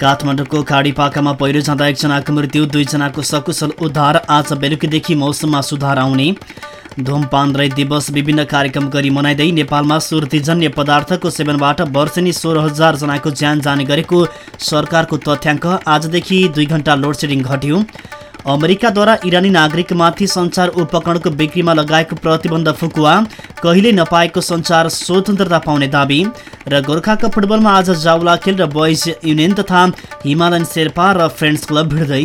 काठमाडौँको खाडीपाकामा पहिरो जाँदा एकजनाको मृत्यु दुईजनाको सकुशल उद्धार। आज बेलुकीदेखि मौसममा सुधार आउने। धुमपान राई दिवस विभिन्न कार्यक्रम गरी मनाइँदै नेपालमा सुर्तीजन्य पदार्थको सेवनबाट वर्षेनी सोह्र हजारजनाको ज्यान जाने गरेको सरकारको तथ्याङ्क। आजदेखि दुई घन्टा लोडसेडिङ घट्यो। अमेरिकाद्वारा इरानी नागरिकमाथि सञ्चार उपकरणको बिक्रीमा लगाएको प्रतिबन्ध फुकुवा कहिल्यै नपाएको सञ्चार स्वतन्त्रता पाउने दावी र गोर्खाको फुटबलमा आज जाउला खेल र बोइज युनियन तथा हिमालयन शेर्पा र फ्रेन्ड्स क्लब भिड्दै।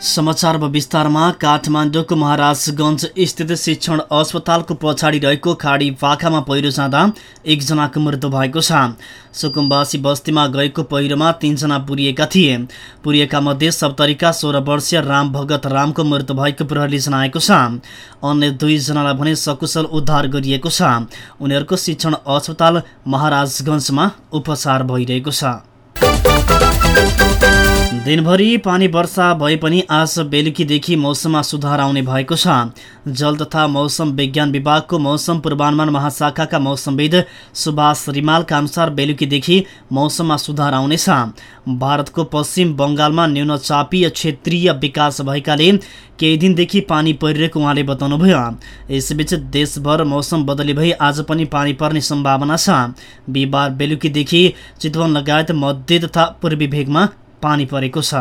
समाचार विस्तारमा काठमाडौँको महाराजगञ्ज स्थित शिक्षण अस्पतालको पछाडि रहेको खाडी पाखामा पहिरो जाँदा एकजनाको मृत्यु भएको छ। सुकुम्बासी बस्तीमा गएको पहिरोमा तीनजना पुरिएका थिए। पुरिएका मध्ये सप्तरीका सोह्र वर्षीय राम भगत रामको मृत्यु भएको प्रहरीले जनाएको छ। अन्य दुईजनालाई भने सकुशल उद्धार गरिएको छ। उनीहरूको शिक्षण अस्पताल महाराजगञ्जमा उपचार भइरहेको छ। दिनभरि पानी वर्षा भए पनि आज बेलुकीदेखि मौसममा सुधार आउने भएको छ। जल तथा मौसम विज्ञान विभागको मौसम पूर्वानुमान महाशाखाका मौसमविद सुभाष रिमालका अनुसार बेलुकीदेखि मौसममा सुधार आउनेछ। भारतको पश्चिम बङ्गालमा न्यून चापीय क्षेत्रीय विकास भएकाले केही दिनदेखि पानी परिरहेको उहाँले बताउनुभयो। यसबीच देशभर मौसम बदली भई आज पनि पानी पर्ने सम्भावना छ। बिहिबार बेलुकीदेखि चितवन लगायत मध्य तथा पूर्वी भेगमा पानी परेको छ।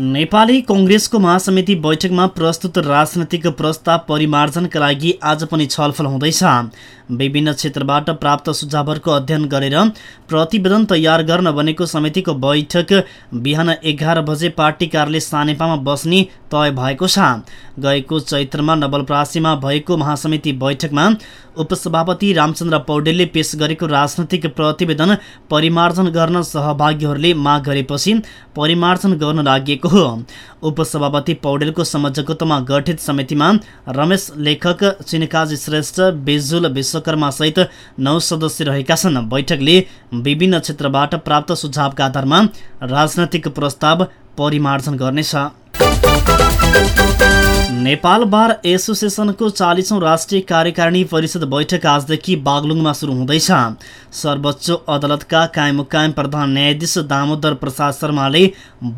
नेपाली कङ्ग्रेसको महासमिति बैठकमा प्रस्तुत राजनैतिक प्रस्ताव परिमार्जनका लागि आज पनि छलफल हुँदैछ। विभिन्न क्षेत्रबाट प्राप्त सुझावहरूको अध्ययन गरेर प्रतिवेदन तयार गर्न बनेको समितिको बैठक बिहान एघार बजे पार्टी कार्यालय सानेपामा बस्ने तय भएको छ। गएको चैत्रमा नवलप्रासीमा भएको महासमिति बैठकमा उपसभापति रामचन्द्र पौडेलले पेश गरेको राजनैतिक प्रतिवेदन परिमार्जन गर्न सहभागीहरूले माग गरेपछि परिमार्जन गर्न लागि हो। उपसभापति पौडेलको संयोजकत्वमा गठित समितिमा रमेश लेखक चिनकाजी श्रेष्ठ बेजुल विश्वकर्मा सहित नौ सदस्य रहेका छन्। बैठकले विभिन्न क्षेत्रबाट प्राप्त सुझावका आधारमा राजनैतिक प्रस्ताव परिमार्जन गर्नेछ। नेपाल बार एसोसिएसनको चालिसौँ राष्ट्रिय कार्यकारिणी परिषद बैठक आजदेखि बागलुङमा सुरु हुँदैछ। सर्वोच्च अदालतका कायम कायम प्रधान न्यायाधीश दामोदर प्रसाद शर्माले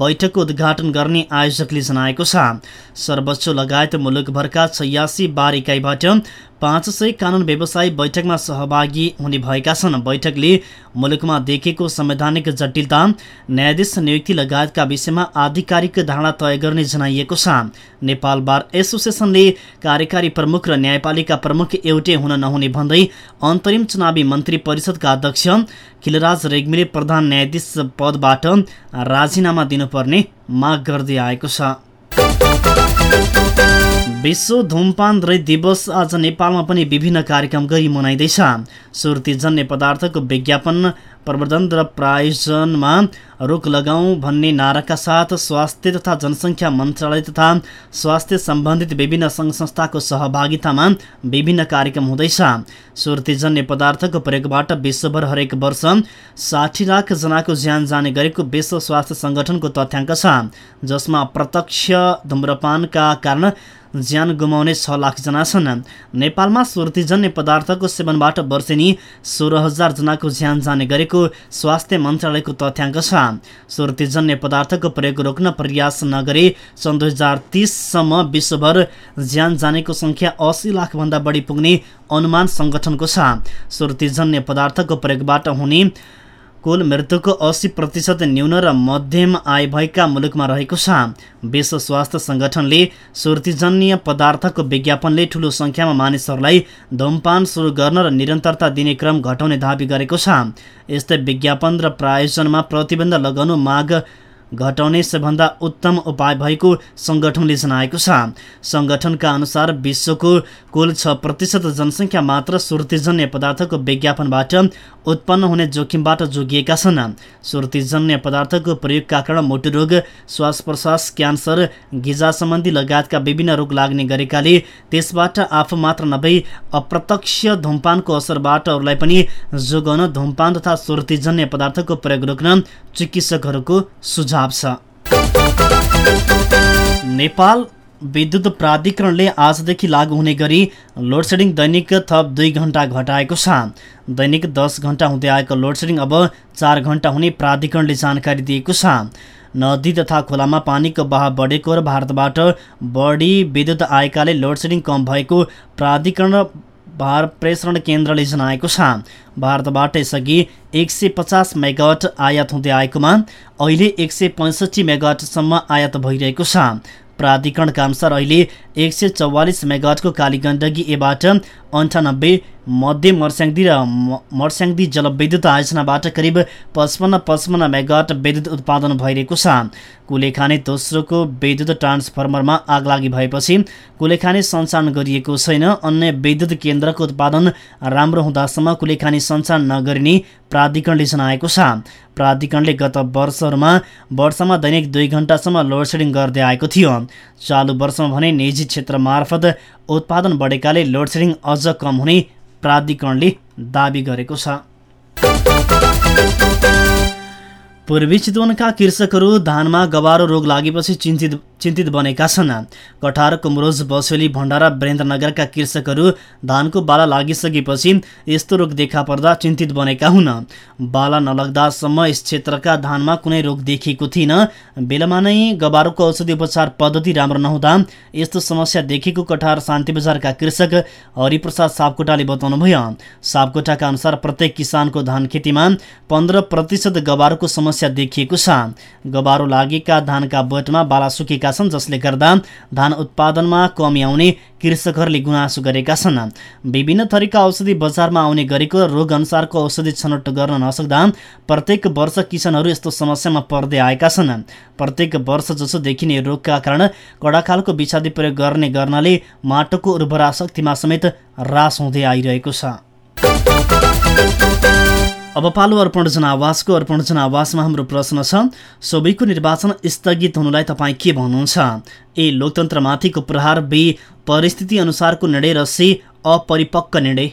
बैठकको उद्घाटन गर्ने आयोजकले जनाएको छ। सर्वोच्च लगायत मुलुकभरका छयासी बार इकाइबाट पाँच सय कानुन व्यवसायी बैठकमा सहभागी हुने भएका छन्। बैठकले मुलुकमा देखेको संवैधानिक जटिलता न्यायाधीश नियुक्ति लगायतका विषयमा आधिकारिक धारणा तय गर्ने जनाइएको छ। नेपाल बार एसोसिएसनले कार्यकारी प्रमुख र न्यायपालिका प्रमुख एउटै हुन नहुने भन्दै अन्तरिम चुनावी मन्त्री परिषदका अध्यक्ष खिलराज रेग्मीले प्रधान न्यायाधीश पदबाट राजीनामा दिनुपर्ने माग गर्दै आएको छ। विश्व धुमपान रही दिवस आज नेपालमा पनि विभिन्न कार्यक्रम गरी मनाइँदैछ। सुर्तीजन्य पदार्थको विज्ञापन प्रवर्धन र प्रायोजनमा रोक लगाउँ भन्ने नाराका साथ स्वास्थ्य तथा जनसङ्ख्या मन्त्रालय तथा स्वास्थ्य सम्बन्धित विभिन्न सङ्घ संस्थाको सहभागितामा विभिन्न कार्यक्रम हुँदैछ। सुर्तीजन्य पदार्थको प्रयोगबाट विश्वभर हरेक वर्ष साठी लाख जनाको ज्यान जाने गरेको विश्व स्वास्थ्य सङ्गठनको तथ्याङ्क छ जसमा प्रत्यक्ष धुम्रपानका कारण ज्यान गुमाउने छ लाखजना छन्। नेपालमा सुर्तीजन्य पदार्थको सेवनबाट वर्षेनी सोह्र हजारजनाको ज्यान जाने गरेको स्वास्थ्य मन्त्रालयको तथ्याङ्क छ। सुर्तीजन्य पदार्थको प्रयोग रोक्न प्रयास नगरे सन् दुई हजार तिससम्म विश्वभर ज्यान जानेको सङ्ख्या असी लाखभन्दा बढी पुग्ने अनुमान सङ्गठनको छ। सुर्तीजन्य पदार्थको प्रयोगबाट हुने कुल मृत्युको अस्सी प्रतिशत न्यून र मध्यम आय भएका मुलुकमा रहेको छ। विश्व स्वास्थ्य सङ्गठनले सुर्तीजन्य पदार्थको विज्ञापनले ठूलो सङ्ख्यामा मानिसहरूलाई धुमपान सुरु गर्न र निरन्तरता दिने क्रम घटाउने दावी गरेको छ। यस्तै विज्ञापन र प्रायोजनमा प्रतिबन्ध लगाउनु माग घटाउने सबभन्दा उत्तम उपाय भएको सङ्गठनले जनाएको छ। सङ्गठनका अनुसार विश्वको कुल छ प्रतिशत जनसङ्ख्या मात्र सुर्तीजन्य पदार्थको विज्ञापनबाट उत्पन्न हुने जोखिमबाट जोगिएका छन्। सुर्तीजन्य पदार्थको प्रयोगका कारण मुटु रोग श्वास प्रश्वास क्यान्सर गिजा सम्बन्धी लगायतका विभिन्न रोग लाग्ने गरेकाले त्यसबाट आफू मात्र नभई अप्रत्यक्ष धुमपानको असरबाट अरूलाई पनि जोगाउन धुमपान तथा सुर्तीजन्य पदार्थको प्रयोग रोक्न चिकित्सकहरूको सुझाव। छ नेपाल विद्युत प्राधिकरणले आजदेखि लागू हुने गरी लोडसेडिङ दैनिक थप दुई घन्टा घटाएको छ। दैनिक दस घन्टा हुँदै आएको लोडसेडिङ अब चार घन्टा हुने प्राधिकरणले जानकारी दिएको छ। नदी तथा खोलामा पानीको बहाव बढेको र भारतबाट बढी विद्युत आएकाले लोडसेडिङ कम भएको प्राधिकरण भार प्रेषण केन्द्रले जनाएको छ। भारतबाट यसअघि एक सय पचास मेगावट आयात हुँदै आएकोमा अहिले एक सय पैँसठी मेगावटसम्म आयात भइरहेको छ। प्राधिकरणका अनुसार अहिले एक सय चौवालिस मेगावटको कालीगण्डकी एबाट अन्ठानब्बे मध्य मर्स्याङ्दी र मर्स्याङ्दी जलविद्युत आयोजनाबाट करिब पचपन्न पचपन्न मेगावट विद्युत उत्पादन भइरहेको छ। कुलेखाने दोस्रोको विद्युत ट्रान्सफर्मरमा आगलागी भएपछि कुलेखाने सञ्चालन गरिएको छैन। अन्य विद्युत केन्द्रको उत्पादन राम्रो हुँदासम्म कुलेखानी सञ्चालन नगरिने प्राधिकरणले जनाएको छ। प्राधिकरणले गत वर्षहरूमा वर्षमा दैनिक दुई घन्टासम्म लोडसेडिङ गर्दै आएको थियो। चालु वर्षमा भने निजी क्षेत्र मार्फत उत्पादन बढेकाले लोडसेडिङ अझ कम हुने प्राधिकरणले दावी गरेको छ। पूर्वी चितवनका कृषकहरू धानमा गबारो रोग लागेपछि चिन्तित चिन्तित बनेका छन्। कठार कुमरोज बसेली भण्डारा वीरेन्द्रनगरका कृषकहरू धानको बाला लागिसकेपछि यस्तो रोग देखा पर्दा चिन्तित बनेका हुन्। बाला नलग्दासम्म यस क्षेत्रका धानमा कुनै रोग देखिएको थिएन बेलामा नै गबारोको औषधि उपचार पद्धति राम्रो नहुँदा यस्तो समस्या देखेको कठार शान्ति बजारका कृषक हरिप्रसाद सापकोटाले बताउनुभयो। सापकोटाका अनुसार प्रत्येक किसानको धान खेतीमा पन्ध्र प्रतिशत गबारोको समस्या देखिएको छ। गबारो लागेका धानका बोटमा बाला सुकेका छन् जसले गर्दा धान उत्पादनमा कमी आउने कृषकहरूले गुनासो गरेका छन्। विभिन्न थरीका औषधि बजारमा आउने गरेको रोग अनुसारको औषधि छनौट गर्न नसक्दा प्रत्येक वर्ष किसानहरू यस्तो समस्यामा पर्दै आएका छन्। प्रत्येक वर्ष जसो देखिने रोगका कारण कडाखालको विषादी प्रयोग गर्ने गर्नाले माटोको उर्वरा शक्तिमा समेत ह्रास हुँदै आइरहेको छ। अब पालो अर्पण जनावासको अर्पण जनावासमा हाम्रो प्रश्न छ सबैको निर्वाचन स्थगित हुनुलाई तपाईँ के भन्नुहुन्छ? ए लोकतन्त्रमाथिको प्रहार बी परिस्थिति अनुसारको निर्णय र सी अपरिपक्व निर्णय।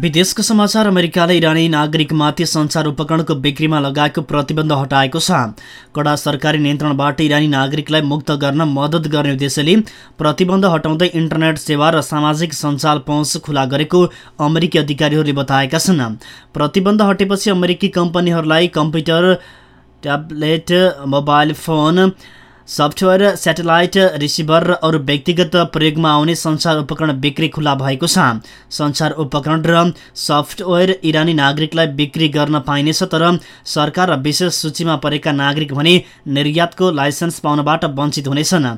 विदेशको समाचार अमेरिकाले इरानी नागरिकमाथि सञ्चार उपकरणको बिक्रीमा लगाएको प्रतिबन्ध हटाएको छ। कडा सरकारी नियन्त्रणबाट इरानी नागरिकलाई मुक्त गर्न मद्दत गर्ने उद्देश्यले प्रतिबन्ध हटाउँदै इन्टरनेट सेवा र सामाजिक सञ्जाल पहुँच खुला गरेको अमेरिकी अधिकारीहरूले बताएका छन्। प्रतिबन्ध हटेपछि अमेरिकी कम्पनीहरूलाई computer tablet mobile phone software satellite receiver र अरू व्यक्तिगत प्रयोगमा आउने सञ्चार उपकरण बिक्री खुला भएको छ। सञ्चार उपकरण र सफ्टवेयर इरानी नागरिकलाई बिक्री गर्न पाइनेछ तर सरकार र विशेष सूचीमा परेका नागरिक भने निर्यातको लाइसेन्स पाउनबाट वञ्चित हुनेछन्।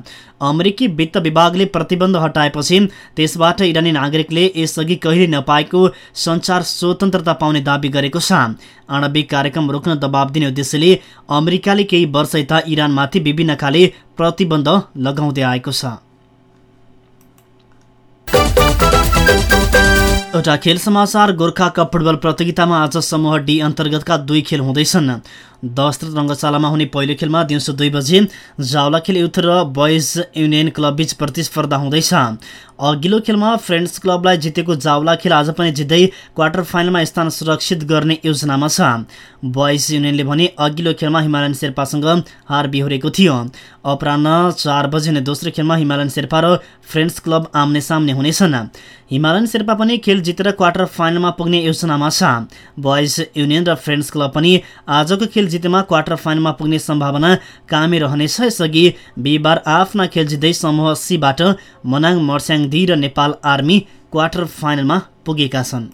अमेरिकी वित्त विभागले प्रतिबन्ध हटाएपछि त्यसबाट इरानी नागरिकले यसअघि कहिले नपाएको सञ्चार स्वतन्त्रता पाउने दावी गरेको छ। आणविक कार्यक्रम रोक्न दबाब दिने उद्देश्यले अमेरिकाले केही वर्ष यता इरानमाथि विभिन्न खाले प्रतिबन्ध लगाउँदै आएको छ। एउटा खेल समाचार गोर्खा कप फुटबल प्रतियोगितामा आज समूह डी अन्तर्गतका दुई खेल हुँदैछन्। दस रङ्गशालामा हुने पहिलो खेलमा दिउँसो दुई बजे जावला खेल युथ र बोइज युनियन क्लब बीच प्रतिस्पर्धा हुँदैछ। अघिल्लो खेलमा फ्रेन्ड्स क्लबलाई जितेको जावला खेल आज पनि जित्दै क्वार्टर फाइनलमा स्थान सुरक्षित गर्ने योजनामा छ। बोइज युनियनले भने अघिल्लो खेलमा हिमालयन शेर्पासँग हार बिहोरेको थियो। अपरान्न चार बजे हुने दोस्रो खेलमा हिमालयन शेर्पा र फ्रेन्ड्स क्लब आम्ने सामने हुनेछन्। हिमालयन शेर्पा पनि खेल जितेर क्वार्टर फाइनलमा पुग्ने योजनामा छ। बोइज युनियन र फ्रेन्ड्स क्लब पनि आजको खेल जितेमा क्वार्टर फाइनलमा पुग्ने सम्भावना कामै रहनेछ। यसअघि बिहिबार आफ्ना खेल जित्दै समूह सीबाट मनाङ मर्स्याङ दी र नेपाल आर्मी क्वार्टर फाइनलमा पुगेका छन्।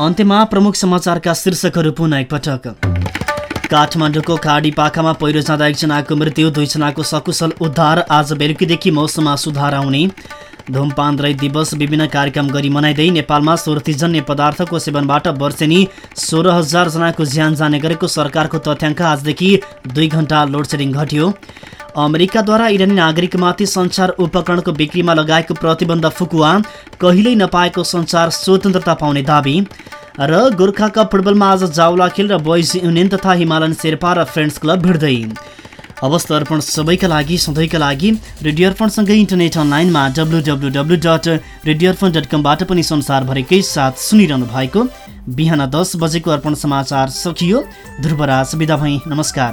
अन्त्यमा प्रमुख समाचारका शीर्षकहरू पुनः एकपटक। काठमाडौँको खाडी पाखामा पहिरो जाँदा एकजनाको मृत्यु दुईजनाको सकुशल उद्धार आज बेलुकीदेखि मौसममा सुधार आउने। धुमपान दिवस विभिन्न कार्यक्रम गरी मनाइँदै नेपालमा सुर्तीजन्य पदार्थको सेवनबाट वर्षेनी सोह्र हजारजनाको ज्यान जाने गरेको सरकारको तथ्याङ्क आजदेखि दुई घन्टा लोडसेडिङ घट्यो। अमेरिकाद्वारा इरानी नागरिकमाथि सञ्चार उपकरणको बिक्रीमा लगाएको प्रतिबन्ध फुकुवा कहिल्यै नपाएको सञ्चार स्वतन्त्रता पाउने दावी। र गोर्खा कप फुटबलमा आज जावला खेल र बोइज युनियन तथा हिमालयन शेर्पा र फ्रेन्ड्स क्लब भिड्दै। अवस्था अर्पण सबैका लागि सधैँका लागि रेडियो अर्पणसँगै इन्टरनेट अनलाइनमा W W W dot radio Arpan dot कमबाट पनि संसारभरिकै साथ सुनिरहनु भएको बिहान दस बजेको अर्पण समाचार सकियो। ध्रुवराज बिदा भई नमस्कार।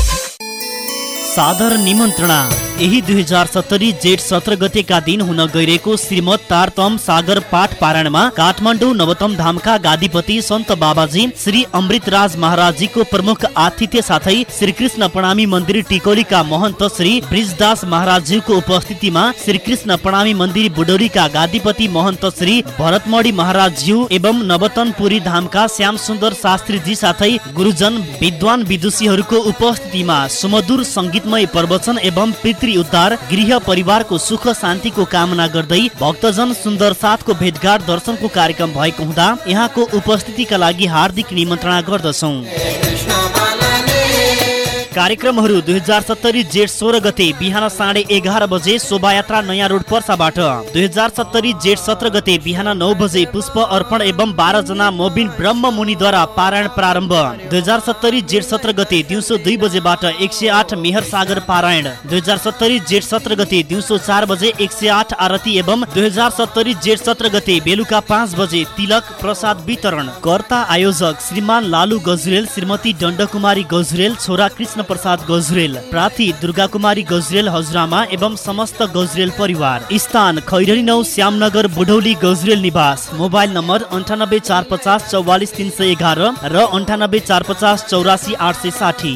सादर निमन्त्रणा। यही दुई हजार सत्तरी जेठ सत्र गतेका दिन हुन गइरहेको श्रीमद तारतम सागर पाठ पारायणमा काठमाडौँ नवतम धामका गादीपति सन्त बाबाजी श्री अमृतराज महाराजजीको प्रमुख आतिथ्य साथै श्री कृष्ण प्रणामी मन्दिर टिकौलीका महन्त श्री ब्रिजदास महाराजज्यूको उपस्थितिमा श्री कृष्ण प्रणामी मन्दिर बुडौरीका गादीपति महन्त श्री भरतमणी महाराजज्यू एवं नवतनपुरी धामका श्याम सुन्दर शास्त्रीजी साथै गुरुजन विद्वान विदुषीहरूको उपस्थितिमा सुमधुर सङ्गीतमय प्रवचन एवं पितृ उद्धार गृह परिवारको सुख शान्तिको कामना गर्दै भक्तजन सुन्दर साथको भेटघाट दर्शनको कार्यक्रम भएको हुँदा यहाँको उपस्थितिका लागि हार्दिक निमन्त्रणा गर्दछौँ। कार्यक्रमहरू दुई हजार सत्तरी जेठ सोह्र गते बिहान साढे एघार बजे शोभायात्रा नयाँ रोड पर्साबाट। दुई हजार सत्तरी जेठ सत्र गते बिहान नौ बजे पुष्प अर्पण एवं बाह्र जना मोबिन ब्रह्म मुनिद्वारा पारायण प्रारम्भ। दुई हजार सत्तरी जेठ सत्र गते दिउँसो दुई बजेबाट एक सय आठ मेहर सागर पारायण। दुई हजार सत्तरी जेठ सत्र गते दिउँसो चार बजे एक सय आठ आरती एवं दुई हजार सत्तरी जेठ सत्र गते बेलुका पाँच बजे तिलक प्रसाद वितरण। कर्ता आयोजक श्रीमान लालु गजुरेल श्रीमती दण्डकुमारी गजुरेल छोरा कृष्ण प्रसाद गजुरेल प्रार्थी दुर्गा कुमारी गजुरेल हजुरआमा एवं समस्त गजुरेल परिवार। स्थान खैरनी नौ श्यामनगर बुढौली गजुरेल निवास। मोबाइल नम्बर अन्ठानब्बे चार पचास चौवालिस तिन सय एघार र अन्ठानब्बे चार पचास चौरासी आठ सय साठी।